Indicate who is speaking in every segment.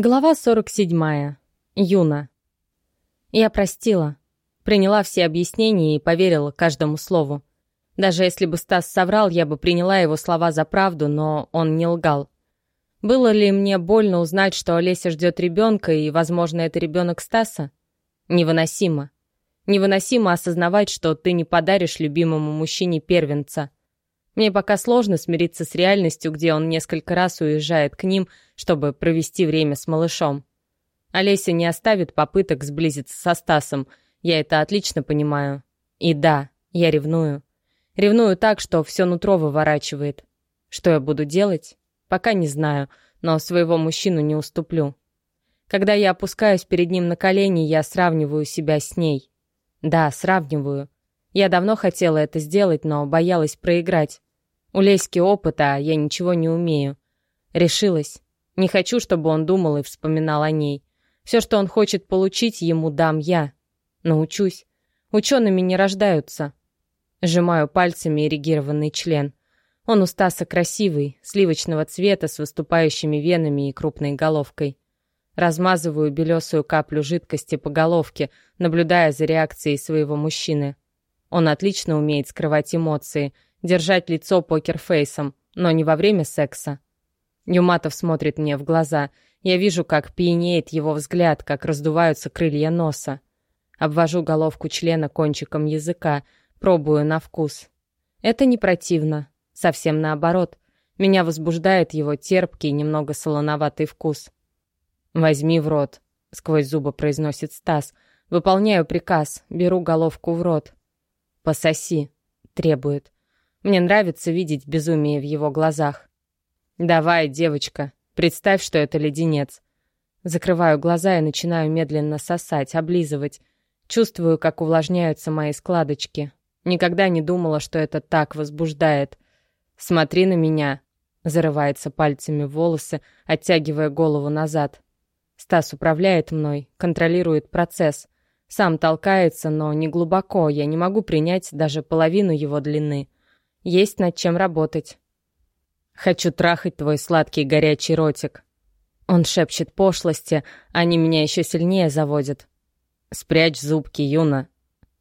Speaker 1: Глава 47. Юна. Я простила. Приняла все объяснения и поверила каждому слову. Даже если бы Стас соврал, я бы приняла его слова за правду, но он не лгал. Было ли мне больно узнать, что Олеся ждет ребенка, и, возможно, это ребенок Стаса? Невыносимо. Невыносимо осознавать, что ты не подаришь любимому мужчине первенца. Мне пока сложно смириться с реальностью, где он несколько раз уезжает к ним, чтобы провести время с малышом. Олеся не оставит попыток сблизиться со Стасом, я это отлично понимаю. И да, я ревную. Ревную так, что все нутро выворачивает. Что я буду делать? Пока не знаю, но своего мужчину не уступлю. Когда я опускаюсь перед ним на колени, я сравниваю себя с ней. Да, сравниваю. Я давно хотела это сделать, но боялась проиграть. У Леськи опыта, а я ничего не умею. Решилась. Не хочу, чтобы он думал и вспоминал о ней. Все, что он хочет получить, ему дам я. Научусь. Учеными не рождаются. Сжимаю пальцами эрегированный член. Он у Стаса красивый, сливочного цвета, с выступающими венами и крупной головкой. Размазываю белесую каплю жидкости по головке, наблюдая за реакцией своего мужчины. Он отлично умеет скрывать эмоции — держать лицо покерфейсом, но не во время секса. Юматов смотрит мне в глаза. Я вижу, как пьянеет его взгляд, как раздуваются крылья носа. Обвожу головку члена кончиком языка, пробую на вкус. Это не противно, совсем наоборот. Меня возбуждает его терпкий, немного солоноватый вкус. «Возьми в рот», — сквозь зубы произносит Стас. Выполняю приказ, беру головку в рот. «Пососи», — требует. Мне нравится видеть безумие в его глазах. «Давай, девочка, представь, что это леденец». Закрываю глаза и начинаю медленно сосать, облизывать. Чувствую, как увлажняются мои складочки. Никогда не думала, что это так возбуждает. «Смотри на меня», — зарывается пальцами в волосы, оттягивая голову назад. Стас управляет мной, контролирует процесс. Сам толкается, но не глубоко, я не могу принять даже половину его длины. Есть над чем работать. Хочу трахать твой сладкий горячий ротик. Он шепчет пошлости, они меня еще сильнее заводят. Спрячь зубки, Юна,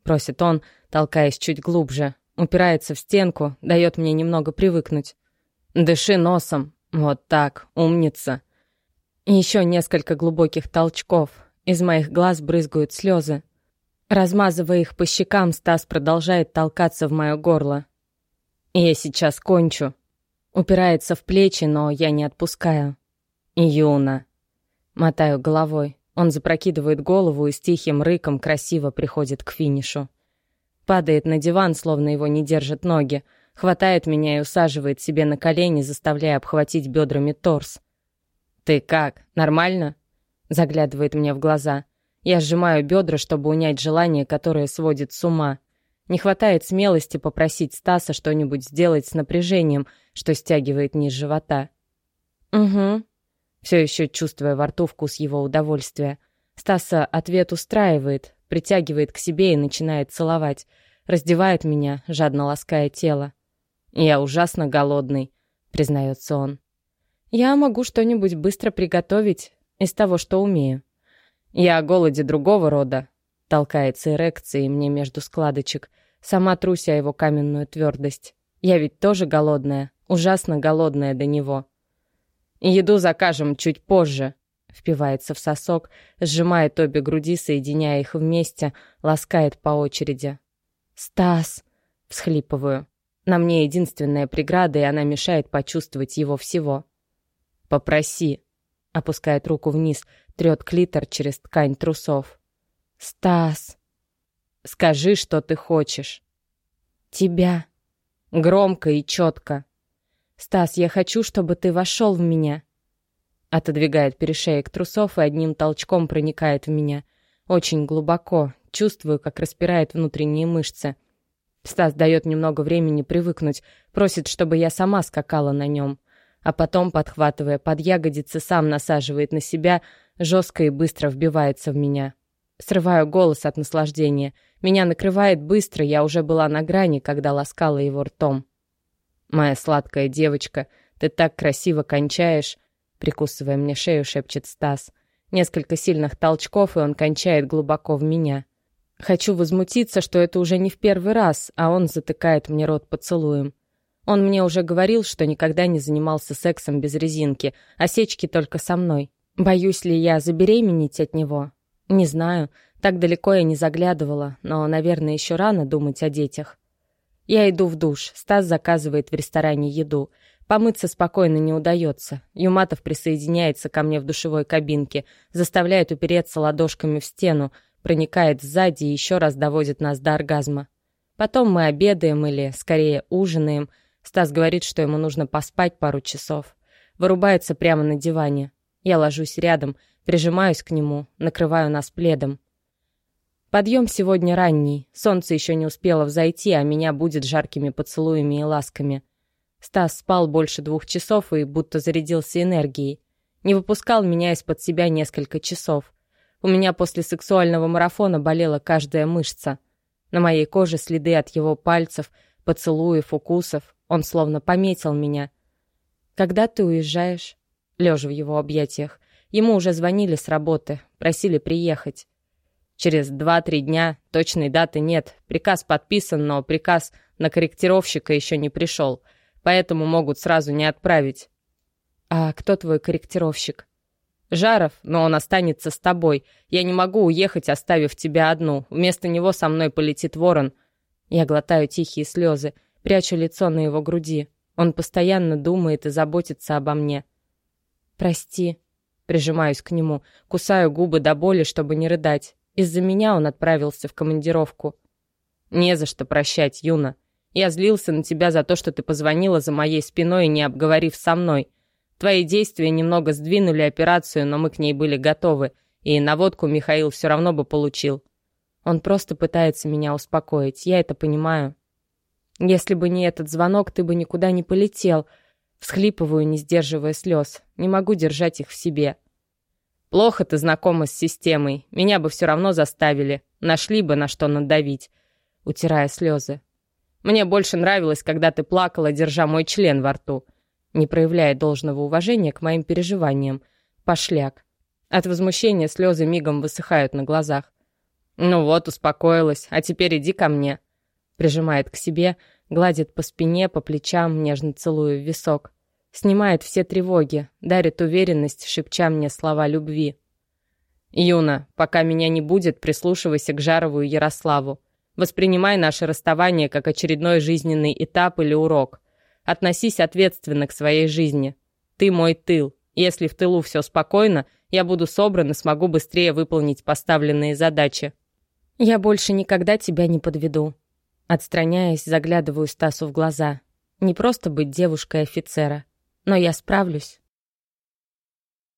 Speaker 1: просит он, толкаясь чуть глубже. Упирается в стенку, дает мне немного привыкнуть. Дыши носом. Вот так, умница. еще несколько глубоких толчков. Из моих глаз брызгают слезы. Размазывая их по щекам, Стас продолжает толкаться в мое горло. «Я сейчас кончу». Упирается в плечи, но я не отпускаю. «Юна». Мотаю головой. Он запрокидывает голову и с тихим рыком красиво приходит к финишу. Падает на диван, словно его не держат ноги. Хватает меня и усаживает себе на колени, заставляя обхватить бедрами торс. «Ты как? Нормально?» Заглядывает мне в глаза. Я сжимаю бедра, чтобы унять желание, которое сводит с ума. Не хватает смелости попросить Стаса что-нибудь сделать с напряжением, что стягивает низ живота. «Угу». Все еще чувствуя во рту вкус его удовольствия. Стаса ответ устраивает, притягивает к себе и начинает целовать. Раздевает меня, жадно лаская тело. «Я ужасно голодный», — признается он. «Я могу что-нибудь быстро приготовить из того, что умею. Я о голоде другого рода, Толкается эрекцией мне между складочек. Сама труся его каменную твердость. Я ведь тоже голодная, ужасно голодная до него. «Еду закажем чуть позже», — впивается в сосок, сжимает обе груди, соединяя их вместе, ласкает по очереди. «Стас!» — всхлипываю. На мне единственная преграда, и она мешает почувствовать его всего. «Попроси», — опускает руку вниз, трет клитор через ткань трусов. «Стас!» «Скажи, что ты хочешь». «Тебя». Громко и четко. «Стас, я хочу, чтобы ты вошел в меня». Отодвигает перешеек трусов и одним толчком проникает в меня. Очень глубоко. Чувствую, как распирает внутренние мышцы. Стас дает немного времени привыкнуть, просит, чтобы я сама скакала на нем. А потом, подхватывая под ягодицы, сам насаживает на себя, жестко и быстро вбивается в меня. Срываю голос от наслаждения. Меня накрывает быстро, я уже была на грани, когда ласкала его ртом. «Моя сладкая девочка, ты так красиво кончаешь!» Прикусывая мне шею, шепчет Стас. Несколько сильных толчков, и он кончает глубоко в меня. Хочу возмутиться, что это уже не в первый раз, а он затыкает мне рот поцелуем. Он мне уже говорил, что никогда не занимался сексом без резинки, а сечки только со мной. Боюсь ли я забеременеть от него? Не знаю, так далеко я не заглядывала, но, наверное, еще рано думать о детях. Я иду в душ, Стас заказывает в ресторане еду. Помыться спокойно не удается. Юматов присоединяется ко мне в душевой кабинке, заставляет упереться ладошками в стену, проникает сзади и еще раз доводит нас до оргазма. Потом мы обедаем или, скорее, ужинаем. Стас говорит, что ему нужно поспать пару часов. Вырубается прямо на диване. Я ложусь рядом, прижимаюсь к нему, накрываю нас пледом. Подъем сегодня ранний, солнце еще не успело взойти, а меня будет жаркими поцелуями и ласками. Стас спал больше двух часов и будто зарядился энергией. Не выпускал меня из-под себя несколько часов. У меня после сексуального марафона болела каждая мышца. На моей коже следы от его пальцев, поцелуев, укусов. Он словно пометил меня. «Когда ты уезжаешь?» Лежа в его объятиях. Ему уже звонили с работы, просили приехать. Через два-три дня, точной даты нет. Приказ подписан, но приказ на корректировщика еще не пришел — поэтому могут сразу не отправить. А кто твой корректировщик? Жаров, но он останется с тобой. Я не могу уехать, оставив тебя одну. Вместо него со мной полетит ворон. Я глотаю тихие слезы, прячу лицо на его груди. Он постоянно думает и заботится обо мне. Прости. Прижимаюсь к нему, кусаю губы до боли, чтобы не рыдать. Из-за меня он отправился в командировку. Не за что прощать, Юна. Я злился на тебя за то, что ты позвонила за моей спиной, не обговорив со мной. Твои действия немного сдвинули операцию, но мы к ней были готовы, и наводку Михаил все равно бы получил. Он просто пытается меня успокоить, я это понимаю. Если бы не этот звонок, ты бы никуда не полетел. Всхлипываю, не сдерживая слез. Не могу держать их в себе. Плохо ты знакома с системой. Меня бы все равно заставили. Нашли бы, на что надавить. Утирая слезы. Мне больше нравилось, когда ты плакала, держа мой член во рту. Не проявляя должного уважения к моим переживаниям. Пошляк. От возмущения слезы мигом высыхают на глазах. «Ну вот, успокоилась, а теперь иди ко мне». Прижимает к себе, гладит по спине, по плечам, нежно целуя в висок. Снимает все тревоги, дарит уверенность, шепча мне слова любви. «Юна, пока меня не будет, прислушивайся к Жарову и Ярославу. Воспринимай наше расставание как очередной жизненный этап или урок. Относись ответственно к своей жизни. Ты мой тыл. Если в тылу все спокойно, я буду собран и смогу быстрее выполнить поставленные задачи. Я больше никогда тебя не подведу. Отстраняясь, заглядываю Стасу в глаза. Не просто быть девушкой офицера, но я справлюсь.